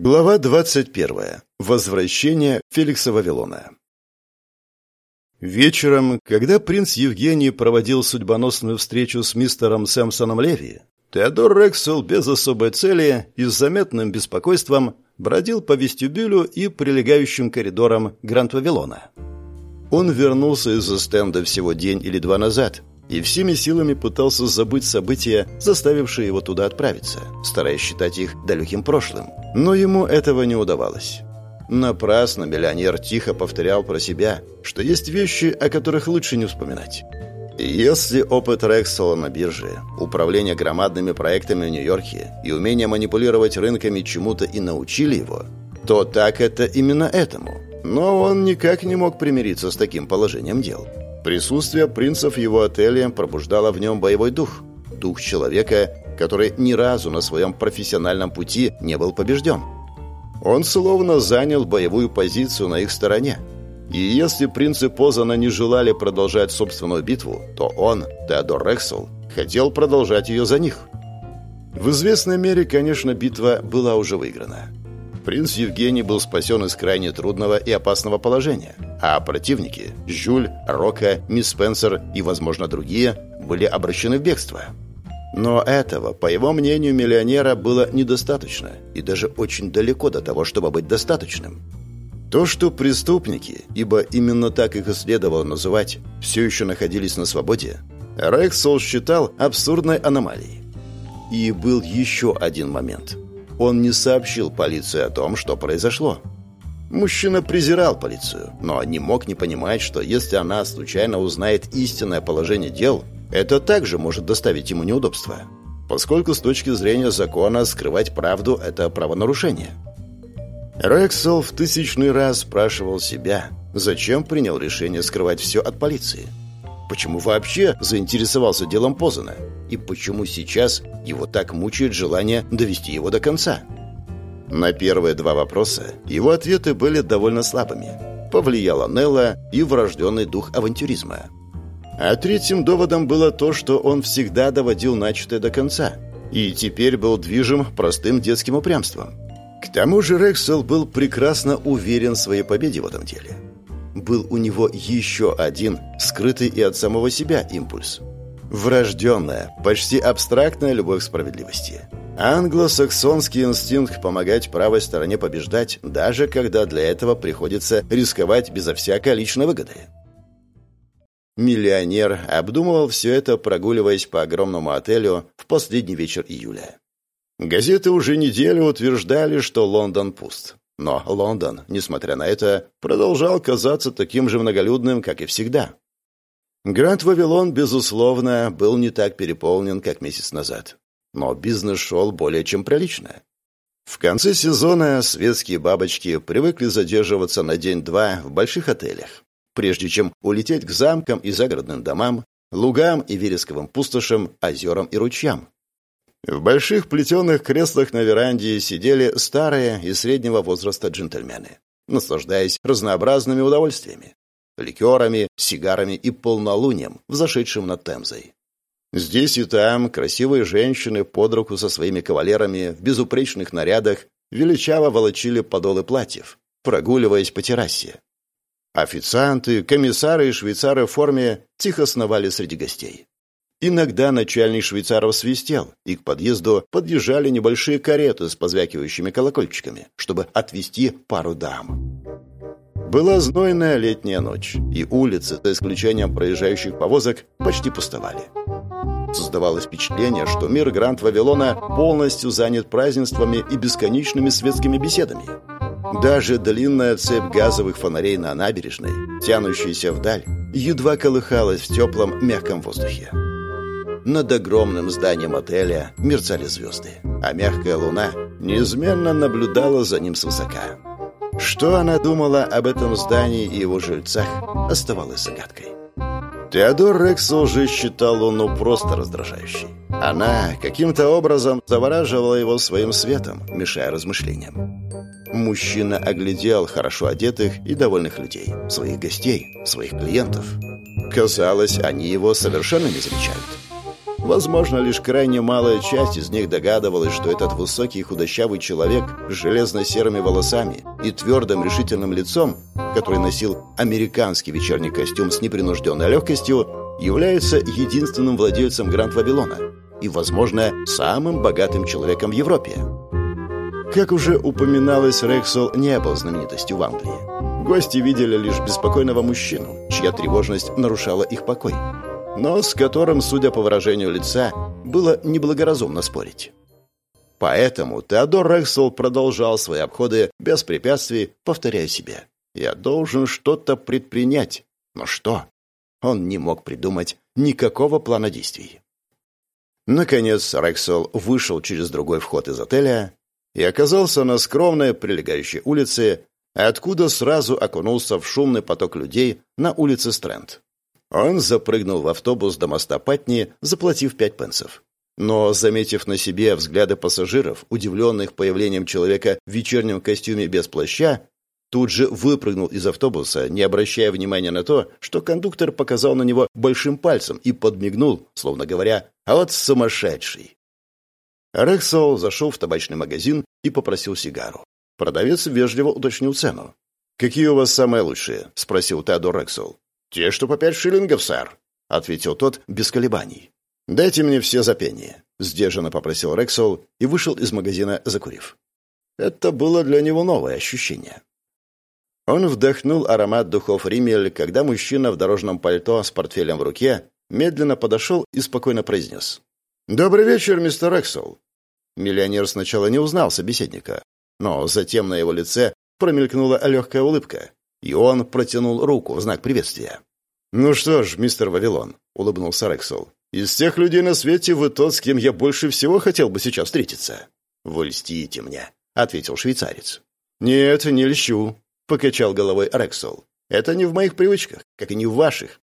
Глава 21. Возвращение Феликса Вавилона. Вечером, когда принц Евгений проводил судьбоносную встречу с мистером Сэмпсоном Леви, Теодор Рексел без особой цели и с заметным беспокойством бродил по вестибюлю и прилегающим коридорам Гранд-Вавилона. Он вернулся из-за стенда всего день или два назад и всеми силами пытался забыть события, заставившие его туда отправиться, стараясь считать их далеким прошлым. Но ему этого не удавалось. Напрасно миллионер тихо повторял про себя, что есть вещи, о которых лучше не вспоминать. Если опыт Рексела на бирже, управление громадными проектами в Нью-Йорке и умение манипулировать рынками чему-то и научили его, то так это именно этому. Но он никак не мог примириться с таким положением дел. Присутствие принцев в его отеле пробуждало в нем боевой дух. Дух человека, который ни разу на своем профессиональном пути не был побежден. Он словно занял боевую позицию на их стороне. И если принцы Позана не желали продолжать собственную битву, то он, Теодор Рексел, хотел продолжать ее за них. В известной мере, конечно, битва была уже выиграна принц Евгений был спасен из крайне трудного и опасного положения, а противники – Жюль, Рока, мисс Спенсер и, возможно, другие – были обращены в бегство. Но этого, по его мнению, миллионера было недостаточно и даже очень далеко до того, чтобы быть достаточным. То, что преступники, ибо именно так их и следовало называть, все еще находились на свободе, Рексол считал абсурдной аномалией. И был еще один момент – он не сообщил полиции о том, что произошло. Мужчина презирал полицию, но не мог не понимать, что если она случайно узнает истинное положение дел, это также может доставить ему неудобства. Поскольку с точки зрения закона скрывать правду – это правонарушение. Рексел в тысячный раз спрашивал себя, зачем принял решение скрывать все от полиции – Почему вообще заинтересовался делом Позана? И почему сейчас его так мучает желание довести его до конца? На первые два вопроса его ответы были довольно слабыми. Повлияла Нелла и врожденный дух авантюризма. А третьим доводом было то, что он всегда доводил начатое до конца и теперь был движим простым детским упрямством. К тому же Рексел был прекрасно уверен в своей победе в этом деле – был у него еще один, скрытый и от самого себя импульс. Врожденная, почти абстрактная любовь к справедливости. Англосаксонский инстинкт помогать правой стороне побеждать, даже когда для этого приходится рисковать безо всякой личной выгоды. Миллионер обдумывал все это, прогуливаясь по огромному отелю в последний вечер июля. Газеты уже неделю утверждали, что Лондон пуст. Но Лондон, несмотря на это, продолжал казаться таким же многолюдным, как и всегда. Гранд Вавилон, безусловно, был не так переполнен, как месяц назад. Но бизнес шел более чем прилично. В конце сезона светские бабочки привыкли задерживаться на день-два в больших отелях, прежде чем улететь к замкам и загородным домам, лугам и вересковым пустошам, озерам и ручьям. В больших плетеных креслах на веранде сидели старые и среднего возраста джентльмены, наслаждаясь разнообразными удовольствиями – ликерами, сигарами и полнолунием, взошедшим над Темзой. Здесь и там красивые женщины под руку со своими кавалерами в безупречных нарядах величаво волочили подолы платьев, прогуливаясь по террасе. Официанты, комиссары и швейцары в форме тихо сновали среди гостей. Иногда начальник швейцаров свистел, и к подъезду подъезжали небольшие кареты с позвякивающими колокольчиками, чтобы отвезти пару дам. Была знойная летняя ночь, и улицы, за исключением проезжающих повозок, почти пустовали. Создавалось впечатление, что мир Гранд Вавилона полностью занят празднествами и бесконечными светскими беседами. Даже длинная цепь газовых фонарей на набережной, тянущаяся вдаль, едва колыхалась в теплом мягком воздухе. Над огромным зданием отеля мерцали звезды, а мягкая луна неизменно наблюдала за ним свысока. Что она думала об этом здании и его жильцах, оставалось загадкой. Теодор Рексел же считал Луну просто раздражающей. Она каким-то образом завораживала его своим светом, мешая размышлениям. Мужчина оглядел хорошо одетых и довольных людей, своих гостей, своих клиентов. Казалось, они его совершенно не замечают. Возможно, лишь крайне малая часть из них догадывалась, что этот высокий худощавый человек с железно-серыми волосами и твердым решительным лицом, который носил американский вечерний костюм с непринужденной легкостью, является единственным владельцем Гранд Вавилона и, возможно, самым богатым человеком в Европе. Как уже упоминалось, Рексел не был знаменитостью в Англии. Гости видели лишь беспокойного мужчину, чья тревожность нарушала их покой но с которым, судя по выражению лица, было неблагоразумно спорить. Поэтому Теодор Рексел продолжал свои обходы без препятствий, повторяя себе. «Я должен что-то предпринять. Но что?» Он не мог придумать никакого плана действий. Наконец Рексел вышел через другой вход из отеля и оказался на скромной прилегающей улице, откуда сразу окунулся в шумный поток людей на улице Стрэнд. Он запрыгнул в автобус до моста Патни, заплатив пять пенсов. Но, заметив на себе взгляды пассажиров, удивленных появлением человека в вечернем костюме без плаща, тут же выпрыгнул из автобуса, не обращая внимания на то, что кондуктор показал на него большим пальцем и подмигнул, словно говоря «А вот сумасшедший!». Рексол зашел в табачный магазин и попросил сигару. Продавец вежливо уточнил цену. «Какие у вас самые лучшие?» — спросил Теодор Рексол. «Те, что по пять шиллингов, сэр», — ответил тот без колебаний. «Дайте мне все за пенни», — сдержанно попросил Рексол и вышел из магазина, закурив. Это было для него новое ощущение. Он вдохнул аромат духов Римель, когда мужчина в дорожном пальто с портфелем в руке медленно подошел и спокойно произнес. «Добрый вечер, мистер Рексол». Миллионер сначала не узнал собеседника, но затем на его лице промелькнула легкая улыбка. И он протянул руку в знак приветствия. «Ну что ж, мистер Вавилон», — улыбнулся Рексел, «из тех людей на свете вы тот, с кем я больше всего хотел бы сейчас встретиться». «Вы льстите мне», — ответил швейцарец. «Нет, не льщу», — покачал головой Рексел. «Это не в моих привычках, как и не в ваших.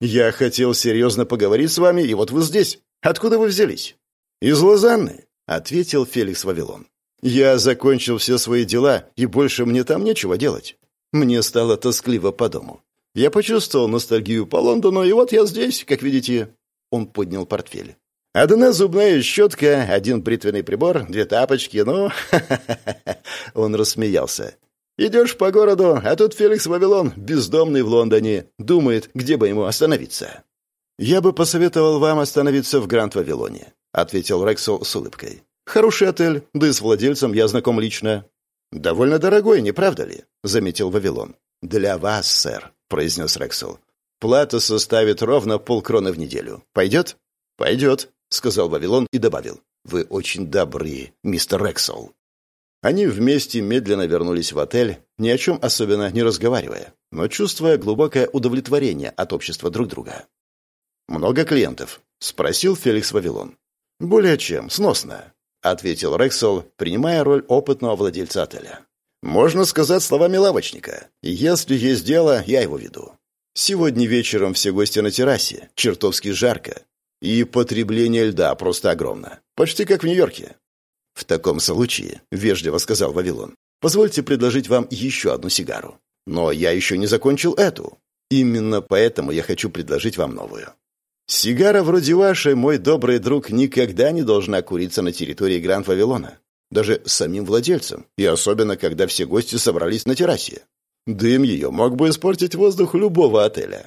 Я хотел серьезно поговорить с вами, и вот вы здесь. Откуда вы взялись?» «Из Лозанны», — ответил Феликс Вавилон. «Я закончил все свои дела, и больше мне там нечего делать. Мне стало тоскливо по дому. Я почувствовал ностальгию по Лондону, и вот я здесь, как видите. Он поднял портфель. Одна зубная щетка, один бритвенный прибор, две тапочки, ну... Он рассмеялся. Идешь по городу, а тут Феликс Вавилон, бездомный в Лондоне, думает, где бы ему остановиться. «Я бы посоветовал вам остановиться в Гранд-Вавилоне», — ответил Рексел с улыбкой. «Хороший отель, да и с владельцем я знаком лично. «Довольно дорогой, не правда ли?» — заметил Вавилон. «Для вас, сэр», — произнес Рексел. «Плата составит ровно полкроны в неделю. Пойдет?» «Пойдет», — сказал Вавилон и добавил. «Вы очень добры, мистер Рексел». Они вместе медленно вернулись в отель, ни о чем особенно не разговаривая, но чувствуя глубокое удовлетворение от общества друг друга. «Много клиентов?» — спросил Феликс Вавилон. «Более чем, сносно ответил Рексел, принимая роль опытного владельца отеля. Можно сказать словами лавочника. Если есть дело, я его веду. Сегодня вечером все гости на террасе, чертовски жарко. И потребление льда просто огромно. Почти как в Нью-Йорке. В таком случае, вежливо сказал Вавилон, позвольте предложить вам еще одну сигару. Но я еще не закончил эту. Именно поэтому я хочу предложить вам новую. Сигара вроде вашей, мой добрый друг, никогда не должна куриться на территории Гранд-Вавилона. Даже самим владельцем. И особенно, когда все гости собрались на террасе. Дым ее мог бы испортить воздух любого отеля.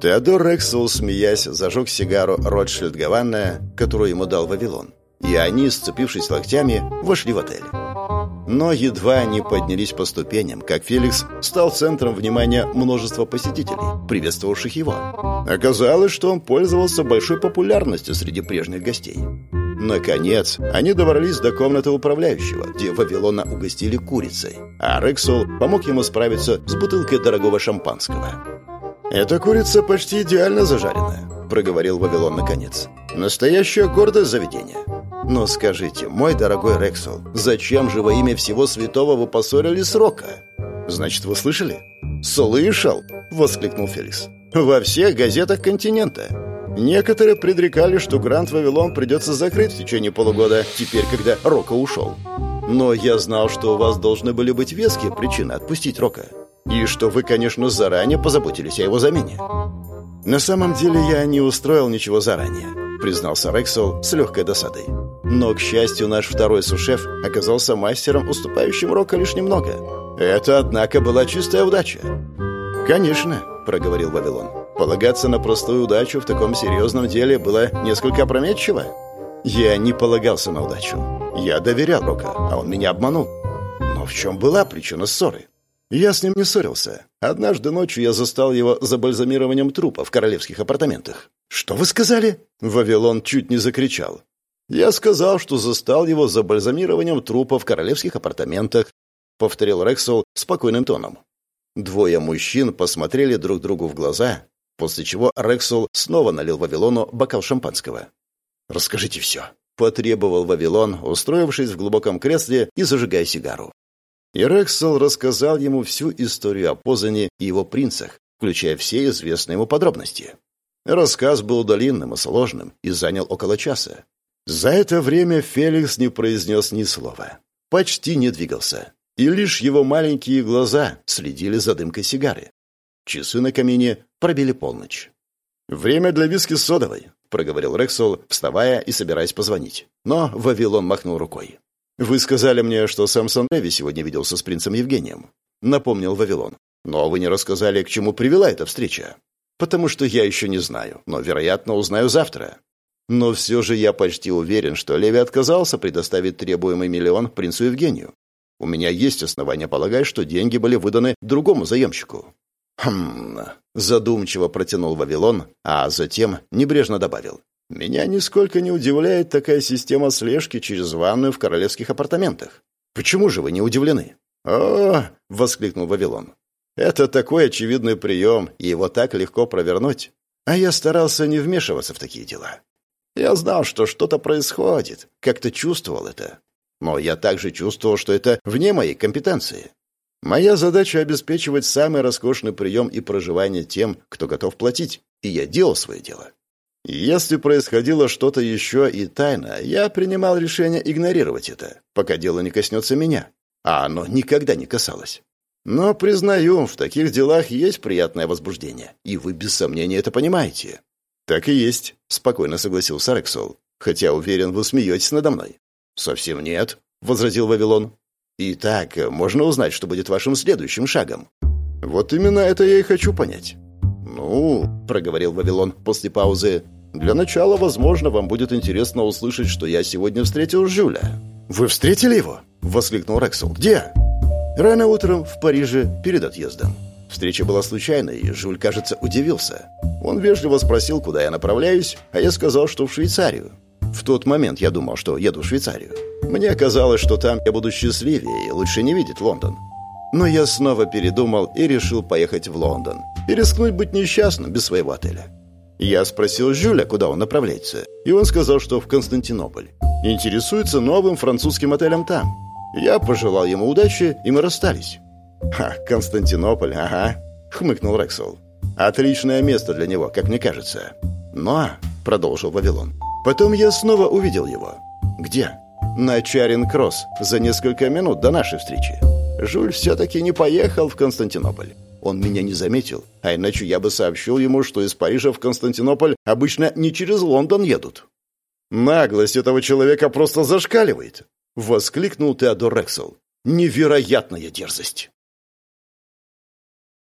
Теодор Рексел, смеясь, зажег сигару Ротшильд Гаванна, которую ему дал Вавилон. И они, сцепившись локтями, вошли в отель. Но едва они поднялись по ступеням, как Феликс стал центром внимания множества посетителей, приветствовавших его. Оказалось, что он пользовался большой популярностью среди прежних гостей. Наконец, они добрались до комнаты управляющего, где Вавилона угостили курицей, а Рексол помог ему справиться с бутылкой дорогого шампанского. «Эта курица почти идеально зажаренная», — проговорил Вавилон наконец. «Настоящее гордое заведение. Но скажите, мой дорогой Рексел, зачем же во имя всего святого вы поссорили с Рока? Значит, вы слышали? Слышал, воскликнул Феликс. Во всех газетах континента. Некоторые предрекали, что Гранд Вавилон придется закрыть в течение полугода, теперь, когда Рока ушел. Но я знал, что у вас должны были быть веские причины отпустить Рока. И что вы, конечно, заранее позаботились о его замене. На самом деле я не устроил ничего заранее. признался Рексел с легкой досадой. Но, к счастью, наш второй сушеф оказался мастером, уступающим Рока лишь немного. Это, однако, была чистая удача. «Конечно», — проговорил Вавилон. «Полагаться на простую удачу в таком серьезном деле было несколько опрометчиво. Я не полагался на удачу. Я доверял Рока, а он меня обманул. Но в чем была причина ссоры? Я с ним не ссорился. Однажды ночью я застал его за бальзамированием трупа в королевских апартаментах. «Что вы сказали?» Вавилон чуть не закричал. «Я сказал, что застал его за бальзамированием трупа в королевских апартаментах», повторил Рексел спокойным тоном. Двое мужчин посмотрели друг другу в глаза, после чего Рексел снова налил Вавилону бокал шампанского. «Расскажите все», — потребовал Вавилон, устроившись в глубоком кресле и зажигая сигару. И Рексел рассказал ему всю историю о Позане и его принцах, включая все известные ему подробности. Рассказ был длинным и сложным и занял около часа. За это время Феликс не произнес ни слова. Почти не двигался. И лишь его маленькие глаза следили за дымкой сигары. Часы на камине пробили полночь. «Время для виски с содовой», — проговорил Рексел, вставая и собираясь позвонить. Но Вавилон махнул рукой. «Вы сказали мне, что Самсон Леви сегодня виделся с принцем Евгением», — напомнил Вавилон. «Но вы не рассказали, к чему привела эта встреча». «Потому что я еще не знаю, но, вероятно, узнаю завтра». Но все же я почти уверен, что Леви отказался предоставить требуемый миллион принцу Евгению. У меня есть основания полагать, что деньги были выданы другому заемщику. «Хм...» — задумчиво протянул Вавилон, а затем небрежно добавил. Меня нисколько не удивляет такая система слежки через ванную в королевских апартаментах. Почему же вы не удивлены? О, воскликнул Вавилон. Это такой очевидный прием, и его так легко провернуть. А я старался не вмешиваться в такие дела. Я знал, что что-то происходит, как-то чувствовал это. Но я также чувствовал, что это вне моей компетенции. Моя задача — обеспечивать самый роскошный прием и проживание тем, кто готов платить, и я делал свое дело. Если происходило что-то еще и тайно, я принимал решение игнорировать это, пока дело не коснется меня. А оно никогда не касалось. Но, признаю, в таких делах есть приятное возбуждение, и вы без сомнения это понимаете. Так и есть, спокойно согласился Рексол. Хотя, уверен, вы смеетесь надо мной. Совсем нет, возразил Вавилон. Итак, можно узнать, что будет вашим следующим шагом? Вот именно это я и хочу понять. «Ну», — проговорил Вавилон после паузы, для начала, возможно, вам будет интересно услышать, что я сегодня встретил Жюля». «Вы встретили его?» — воскликнул Рексел. «Где?» «Рано утром в Париже перед отъездом. Встреча была случайной, и Жюль, кажется, удивился. Он вежливо спросил, куда я направляюсь, а я сказал, что в Швейцарию. В тот момент я думал, что еду в Швейцарию. Мне казалось, что там я буду счастливее и лучше не видеть Лондон. Но я снова передумал и решил поехать в Лондон и рискнуть быть несчастным без своего отеля. Я спросил Жюля, куда он направляется, и он сказал, что в Константинополь. Интересуется новым французским отелем там. Я пожелал ему удачи, и мы расстались. «Ха, Константинополь, ага», — хмыкнул Рексел. «Отличное место для него, как мне кажется». «Но», — продолжил Вавилон, — «потом я снова увидел его». «Где?» «На Чаринг-Кросс, за несколько минут до нашей встречи». Жюль все-таки не поехал в Константинополь. Он меня не заметил, а иначе я бы сообщил ему, что из Парижа в Константинополь обычно не через Лондон едут. «Наглость этого человека просто зашкаливает!» — воскликнул Теодор Рексел. «Невероятная дерзость!»